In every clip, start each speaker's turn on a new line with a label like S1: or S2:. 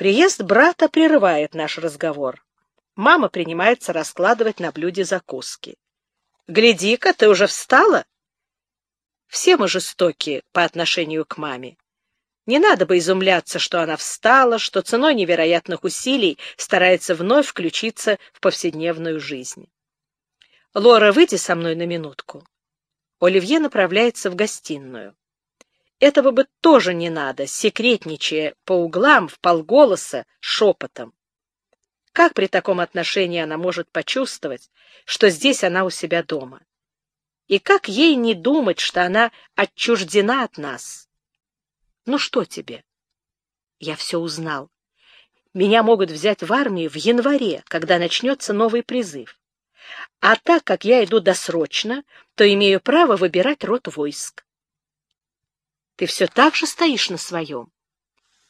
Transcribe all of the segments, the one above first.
S1: Приезд брата прерывает наш разговор. Мама принимается раскладывать на блюде закуски. «Гляди-ка, ты уже встала?» Все мы жестоки по отношению к маме. Не надо бы изумляться, что она встала, что ценой невероятных усилий старается вновь включиться в повседневную жизнь. «Лора, выйди со мной на минутку». Оливье направляется в гостиную. Этого бы тоже не надо, секретничая по углам, в полголоса, шепотом. Как при таком отношении она может почувствовать, что здесь она у себя дома? И как ей не думать, что она отчуждена от нас? Ну что тебе? Я все узнал. Меня могут взять в армию в январе, когда начнется новый призыв. А так как я иду досрочно, то имею право выбирать род войск. Ты все так же стоишь на своем.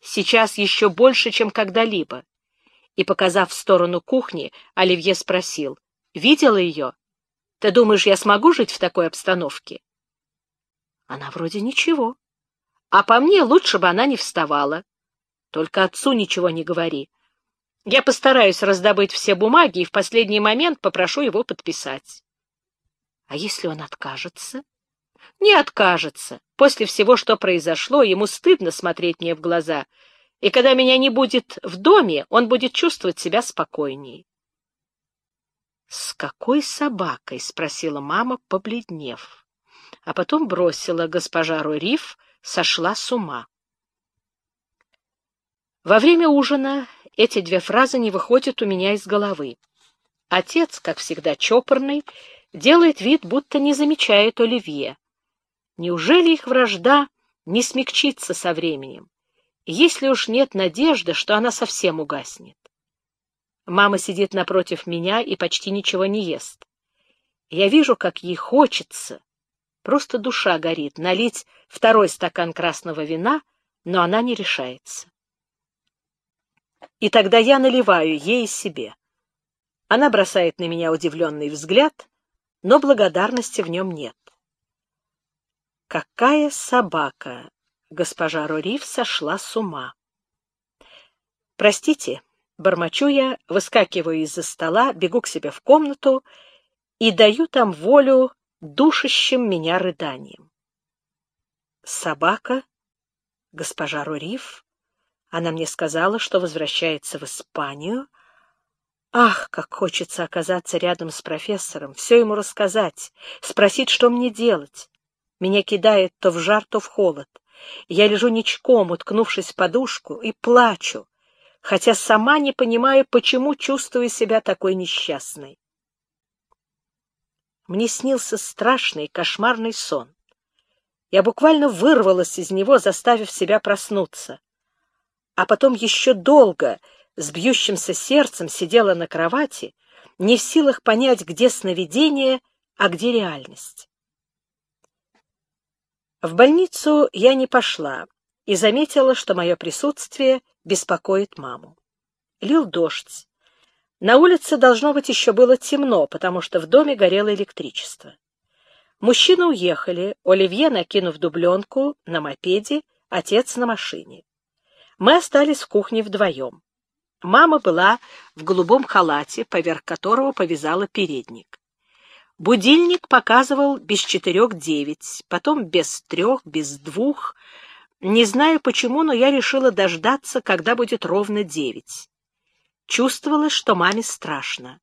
S1: Сейчас еще больше, чем когда-либо. И, показав в сторону кухни, Оливье спросил, «Видела ее? Ты думаешь, я смогу жить в такой обстановке?» Она вроде ничего. А по мне лучше бы она не вставала. Только отцу ничего не говори. Я постараюсь раздобыть все бумаги и в последний момент попрошу его подписать. А если он откажется? Не откажется. После всего, что произошло, ему стыдно смотреть мне в глаза, и когда меня не будет в доме, он будет чувствовать себя спокойнее. — С какой собакой? — спросила мама, побледнев. А потом бросила госпожа Рориф, сошла с ума. Во время ужина эти две фразы не выходят у меня из головы. Отец, как всегда чопорный, делает вид, будто не замечает Оливье. Неужели их вражда не смягчится со временем, если уж нет надежды, что она совсем угаснет? Мама сидит напротив меня и почти ничего не ест. Я вижу, как ей хочется, просто душа горит, налить второй стакан красного вина, но она не решается. И тогда я наливаю ей себе. Она бросает на меня удивленный взгляд, но благодарности в нем нет. Какая собака! Госпожа Рорив сошла с ума. Простите, бормочу я, выскакиваю из-за стола, бегу к себе в комнату и даю там волю душащим меня рыданием. Собака? Госпожа Рорив? Она мне сказала, что возвращается в Испанию. Ах, как хочется оказаться рядом с профессором, все ему рассказать, спросить, что мне делать. Меня кидает то в жар, то в холод. Я лежу ничком, уткнувшись в подушку, и плачу, хотя сама не понимаю, почему чувствую себя такой несчастной. Мне снился страшный кошмарный сон. Я буквально вырвалась из него, заставив себя проснуться. А потом еще долго с бьющимся сердцем сидела на кровати, не в силах понять, где сновидение, а где реальность. В больницу я не пошла и заметила, что мое присутствие беспокоит маму. Лил дождь. На улице, должно быть, еще было темно, потому что в доме горело электричество. Мужчины уехали, Оливье, накинув дубленку, на мопеде, отец на машине. Мы остались в кухне вдвоем. Мама была в голубом халате, поверх которого повязала передник. Будильник показывал без четырех девять, потом без трех, без двух. Не знаю почему, но я решила дождаться, когда будет ровно девять. Чувствовала, что маме страшно.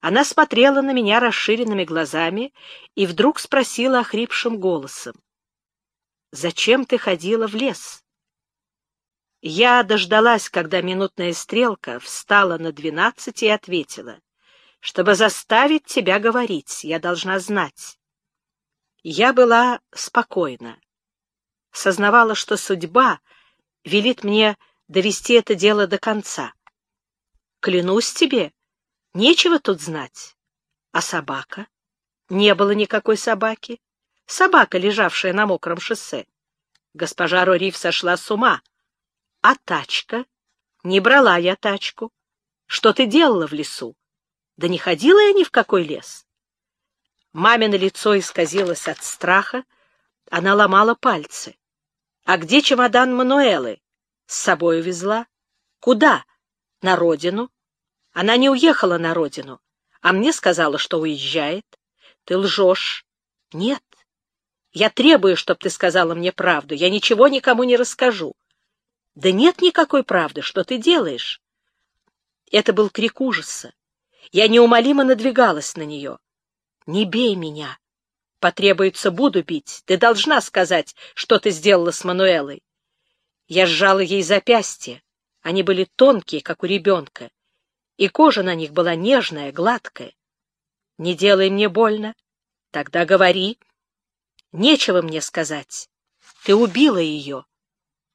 S1: Она смотрела на меня расширенными глазами и вдруг спросила охрипшим голосом. «Зачем ты ходила в лес?» Я дождалась, когда минутная стрелка встала на двенадцать и ответила. Чтобы заставить тебя говорить, я должна знать. Я была спокойна. Сознавала, что судьба велит мне довести это дело до конца. Клянусь тебе, нечего тут знать. А собака? Не было никакой собаки. Собака, лежавшая на мокром шоссе. Госпожа Рорив сошла с ума. А тачка? Не брала я тачку. Что ты делала в лесу? Да не ходила я ни в какой лес. Мамино лицо исказилось от страха, она ломала пальцы. А где чемодан Мануэлы? С собой увезла. Куда? На родину. Она не уехала на родину, а мне сказала, что уезжает. Ты лжешь. Нет. Я требую, чтобы ты сказала мне правду. Я ничего никому не расскажу. Да нет никакой правды. Что ты делаешь? Это был крик ужаса. Я неумолимо надвигалась на нее. Не бей меня. Потребуется, буду бить. Ты должна сказать, что ты сделала с Мануэлой. Я сжала ей запястья. Они были тонкие, как у ребенка, и кожа на них была нежная, гладкая. Не делай мне больно. Тогда говори. Нечего мне сказать. Ты убила ее.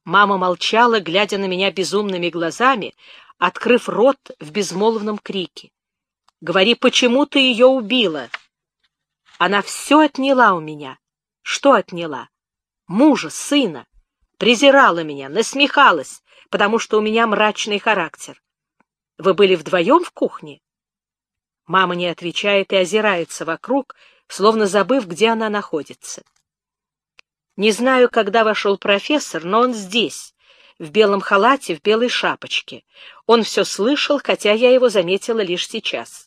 S1: Мама молчала, глядя на меня безумными глазами, открыв рот в безмолвном крике. Говори, почему ты ее убила? Она все отняла у меня. Что отняла? Мужа, сына. Презирала меня, насмехалась, потому что у меня мрачный характер. Вы были вдвоем в кухне? Мама не отвечает и озирается вокруг, словно забыв, где она находится. Не знаю, когда вошел профессор, но он здесь, в белом халате, в белой шапочке. Он все слышал, хотя я его заметила лишь сейчас.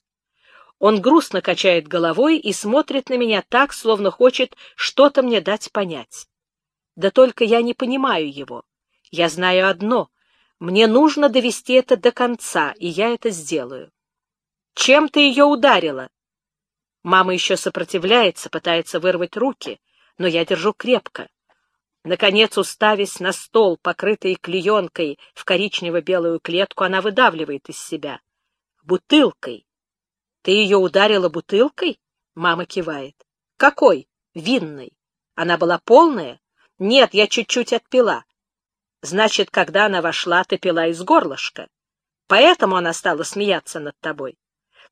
S1: Он грустно качает головой и смотрит на меня так, словно хочет что-то мне дать понять. Да только я не понимаю его. Я знаю одно — мне нужно довести это до конца, и я это сделаю. Чем ты ее ударила? Мама еще сопротивляется, пытается вырвать руки, но я держу крепко. Наконец, уставясь на стол, покрытый клеенкой в коричнево-белую клетку, она выдавливает из себя. Бутылкой. Ты ее ударила бутылкой? Мама кивает. Какой? Винной. Она была полная? Нет, я чуть-чуть отпила. Значит, когда она вошла, ты пила из горлышка. Поэтому она стала смеяться над тобой.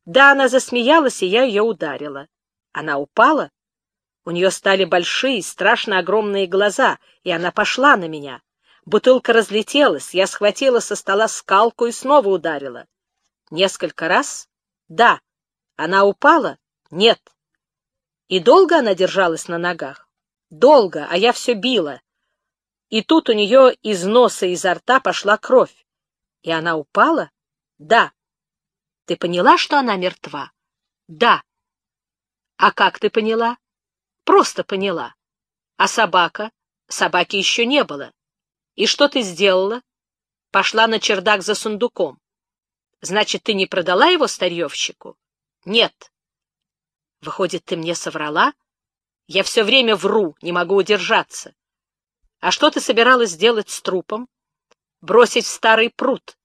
S1: Да, она засмеялась, и я ее ударила. Она упала. У нее стали большие, страшно огромные глаза, и она пошла на меня. Бутылка разлетелась, я схватила со стола скалку и снова ударила. Несколько раз? Да. Она упала? Нет. И долго она держалась на ногах? Долго, а я все била и тут у нее из носа и изо рта пошла кровь. И она упала? Да. Ты поняла, что она мертва? Да. А как ты поняла? Просто поняла. А собака? Собаки еще не было. И что ты сделала? Пошла на чердак за сундуком. Значит, ты не продала его старьевщику? Нет. Выходит, ты мне соврала? Я все время вру, не могу удержаться. А что ты собиралась сделать с трупом? Бросить в старый пруд.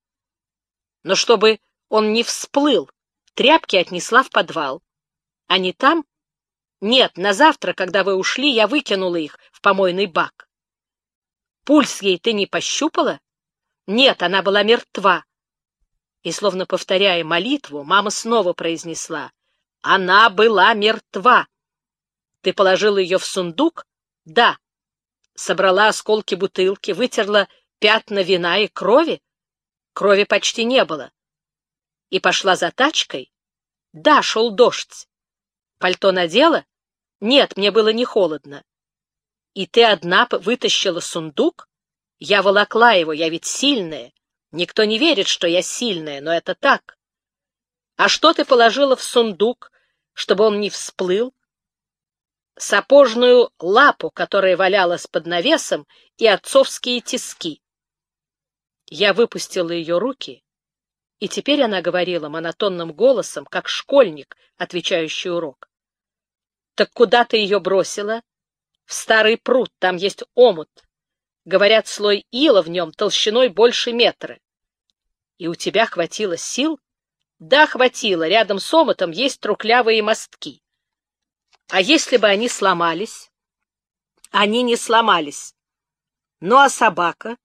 S1: Но чтобы он не всплыл, тряпки отнесла в подвал. Они там? Нет, на завтра, когда вы ушли, я выкинула их в помойный бак. Пульс ей ты не пощупала? Нет, она была мертва. И, словно повторяя молитву, мама снова произнесла. Она была мертва. Ты положила ее в сундук? Да собрала осколки бутылки, вытерла пятна вина и крови? Крови почти не было. И пошла за тачкой? Да, шел дождь. Пальто надела? Нет, мне было не холодно. И ты одна вытащила сундук? Я волокла его, я ведь сильная. Никто не верит, что я сильная, но это так. А что ты положила в сундук, чтобы он не всплыл? сапожную лапу, которая валялась под навесом, и отцовские тиски. Я выпустила ее руки, и теперь она говорила монотонным голосом, как школьник, отвечающий урок. — Так куда ты ее бросила? — В старый пруд, там есть омут. Говорят, слой ила в нем толщиной больше метра. — И у тебя хватило сил? — Да, хватило. Рядом с омутом есть трухлявые мостки. А если бы они сломались? Они не сломались. Ну а собака?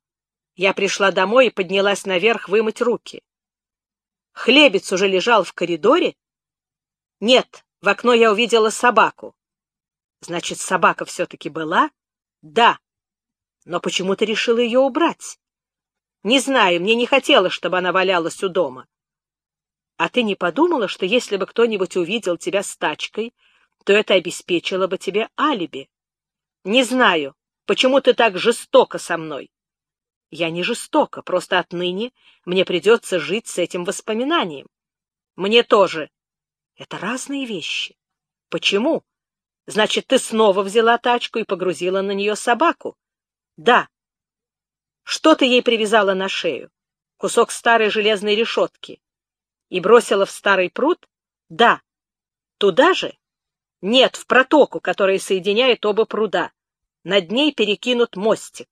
S1: Я пришла домой и поднялась наверх вымыть руки. Хлебец уже лежал в коридоре? Нет, в окно я увидела собаку. Значит, собака все-таки была? Да. Но почему ты решила ее убрать? Не знаю, мне не хотелось, чтобы она валялась у дома. А ты не подумала, что если бы кто-нибудь увидел тебя с тачкой, то это обеспечило бы тебе алиби. Не знаю, почему ты так жестоко со мной. Я не жестока, просто отныне мне придется жить с этим воспоминанием. Мне тоже. Это разные вещи. Почему? Значит, ты снова взяла тачку и погрузила на нее собаку? Да. Что ты ей привязала на шею? Кусок старой железной решетки. И бросила в старый пруд? Да. Туда же? Нет, в протоку, которая соединяет оба пруда. Над ней перекинут мостик.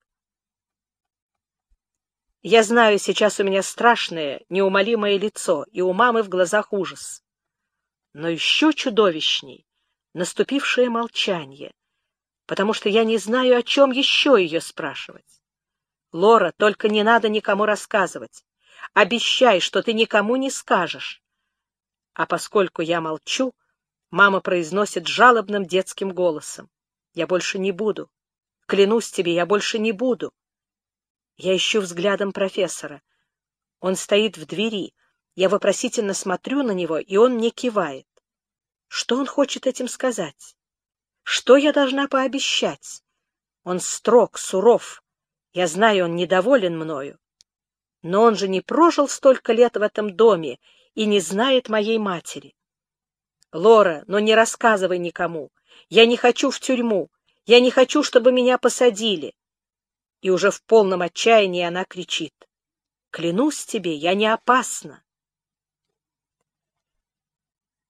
S1: Я знаю, сейчас у меня страшное, неумолимое лицо, и у мамы в глазах ужас. Но еще чудовищней наступившее молчание, потому что я не знаю, о чем еще ее спрашивать. Лора, только не надо никому рассказывать. Обещай, что ты никому не скажешь. А поскольку я молчу, мама произносит жалобным детским голосом. Я больше не буду. Клянусь тебе, я больше не буду. Я ищу взглядом профессора. Он стоит в двери. Я вопросительно смотрю на него, и он мне кивает. Что он хочет этим сказать? Что я должна пообещать? Он строг, суров. Я знаю, он недоволен мною. Но он же не прожил столько лет в этом доме и не знает моей матери. Лора, но не рассказывай никому. Я не хочу в тюрьму. Я не хочу, чтобы меня посадили и уже в полном отчаянии она кричит. «Клянусь тебе, я не опасна!»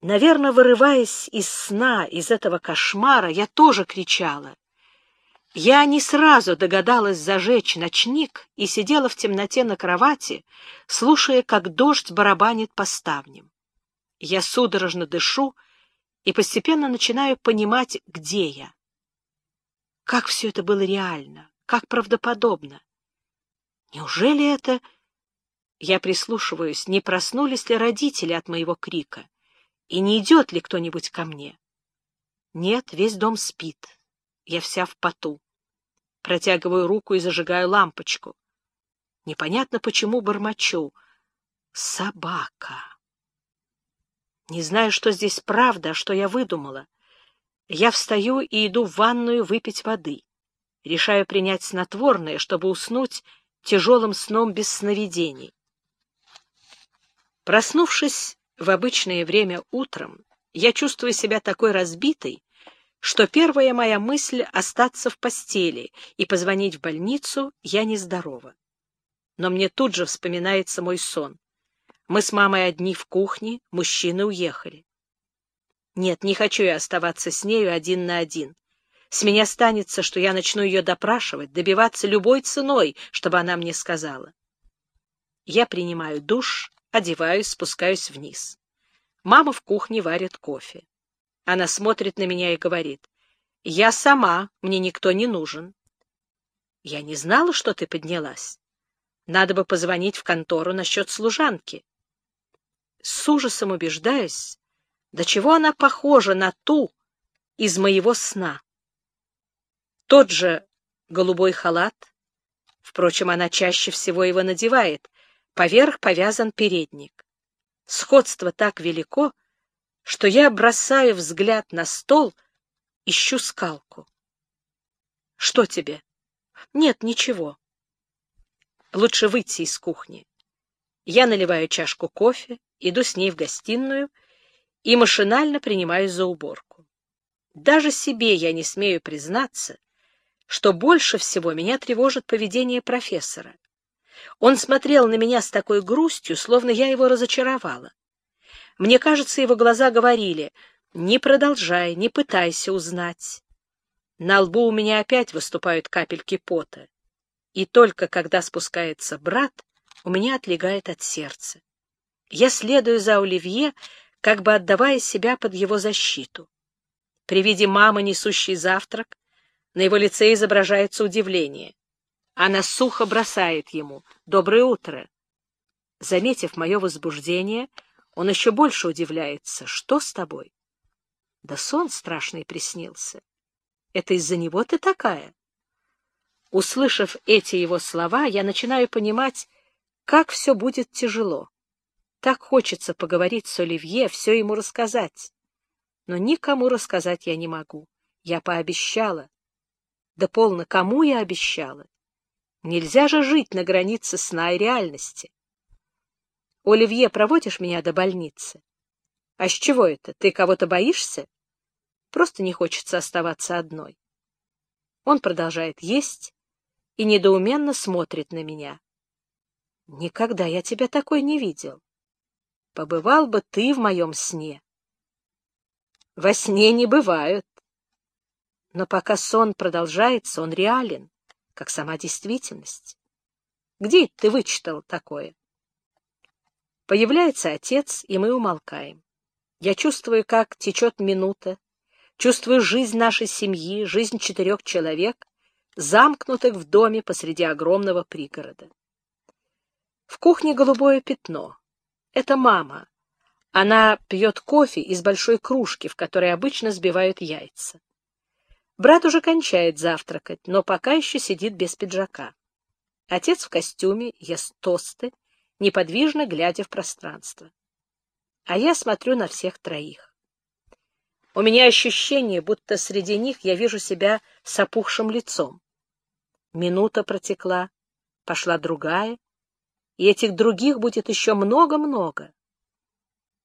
S1: Наверное, вырываясь из сна, из этого кошмара, я тоже кричала. Я не сразу догадалась зажечь ночник и сидела в темноте на кровати, слушая, как дождь барабанит по ставням. Я судорожно дышу и постепенно начинаю понимать, где я. Как все это было реально, как правдоподобно. Неужели это... Я прислушиваюсь, не проснулись ли родители от моего крика, и не идет ли кто-нибудь ко мне. Нет, весь дом спит. Я вся в поту. Протягиваю руку и зажигаю лампочку. Непонятно, почему бормочу. Собака. Не знаю, что здесь правда, а что я выдумала. Я встаю и иду в ванную выпить воды решаю принять снотворное, чтобы уснуть тяжелым сном без сновидений. Проснувшись в обычное время утром, я чувствую себя такой разбитой, что первая моя мысль — остаться в постели и позвонить в больницу я нездорова. Но мне тут же вспоминается мой сон. Мы с мамой одни в кухне, мужчины уехали. Нет, не хочу я оставаться с нею один на один. С меня станется, что я начну ее допрашивать, добиваться любой ценой, чтобы она мне сказала. Я принимаю душ, одеваюсь, спускаюсь вниз. Мама в кухне варит кофе. Она смотрит на меня и говорит, «Я сама, мне никто не нужен». «Я не знала, что ты поднялась. Надо бы позвонить в контору насчет служанки». С ужасом убеждаюсь, до чего она похожа на ту из моего сна. Тот же голубой халат, впрочем, она чаще всего его надевает, поверх повязан передник. Сходство так велико, что я бросаю взгляд на стол, ищу скалку. Что тебе? Нет, ничего. Лучше выйти из кухни. Я наливаю чашку кофе, иду с ней в гостиную и машинально принимаюсь за уборку. Даже себе я не смею признаться, что больше всего меня тревожит поведение профессора. Он смотрел на меня с такой грустью, словно я его разочаровала. Мне кажется, его глаза говорили «Не продолжай, не пытайся узнать». На лбу у меня опять выступают капельки пота. И только когда спускается брат, у меня отлегает от сердца. Я следую за Оливье, как бы отдавая себя под его защиту. При виде мамы, несущей завтрак, на его лице изображается удивление. Она сухо бросает ему «Доброе утро». Заметив мое возбуждение, он еще больше удивляется. «Что с тобой?» «Да сон страшный приснился. Это из-за него ты такая?» Услышав эти его слова, я начинаю понимать, как все будет тяжело. Так хочется поговорить с Оливье, все ему рассказать. Но никому рассказать я не могу. Я пообещала. Да полно, кому я обещала? Нельзя же жить на границе сна и реальности. Оливье, проводишь меня до больницы? А с чего это? Ты кого-то боишься? Просто не хочется оставаться одной. Он продолжает есть и недоуменно смотрит на меня. Никогда я тебя такой не видел. Побывал бы ты в моем сне. Во сне не бывают. Но пока сон продолжается, он реален как сама действительность. Где ты вычитал такое? Появляется отец, и мы умолкаем. Я чувствую, как течет минута, чувствую жизнь нашей семьи, жизнь четырех человек, замкнутых в доме посреди огромного пригорода. В кухне голубое пятно. Это мама. Она пьет кофе из большой кружки, в которой обычно сбивают яйца. Брат уже кончает завтракать, но пока еще сидит без пиджака. Отец в костюме ест тосты, неподвижно глядя в пространство. А я смотрю на всех троих. У меня ощущение, будто среди них я вижу себя с опухшим лицом. Минута протекла, пошла другая, и этих других будет еще много-много.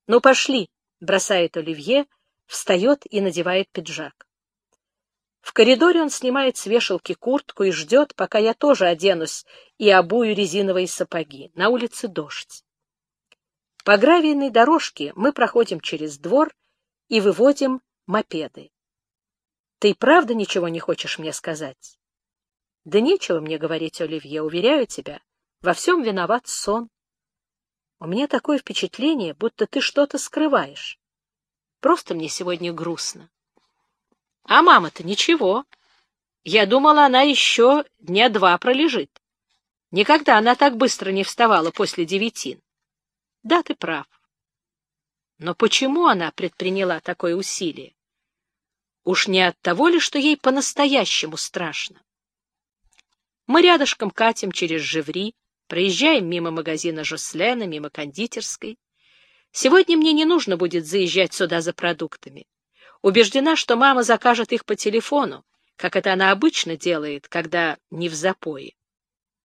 S1: «Ну, пошли!» — бросает Оливье, встает и надевает пиджак. В коридоре он снимает с вешалки куртку и ждет, пока я тоже оденусь и обую резиновые сапоги. На улице дождь. По гравийной дорожке мы проходим через двор и выводим мопеды. Ты правда ничего не хочешь мне сказать? Да нечего мне говорить, Оливье, уверяю тебя, во всем виноват сон. У меня такое впечатление, будто ты что-то скрываешь. Просто мне сегодня грустно. А мама-то ничего. Я думала, она еще дня два пролежит. Никогда она так быстро не вставала после девятин. Да, ты прав. Но почему она предприняла такое усилие? Уж не от того ли, что ей по-настоящему страшно? Мы рядышком катим через Живри, проезжаем мимо магазина Жослена, мимо кондитерской. Сегодня мне не нужно будет заезжать сюда за продуктами. Убеждена, что мама закажет их по телефону, как это она обычно делает, когда не в запое.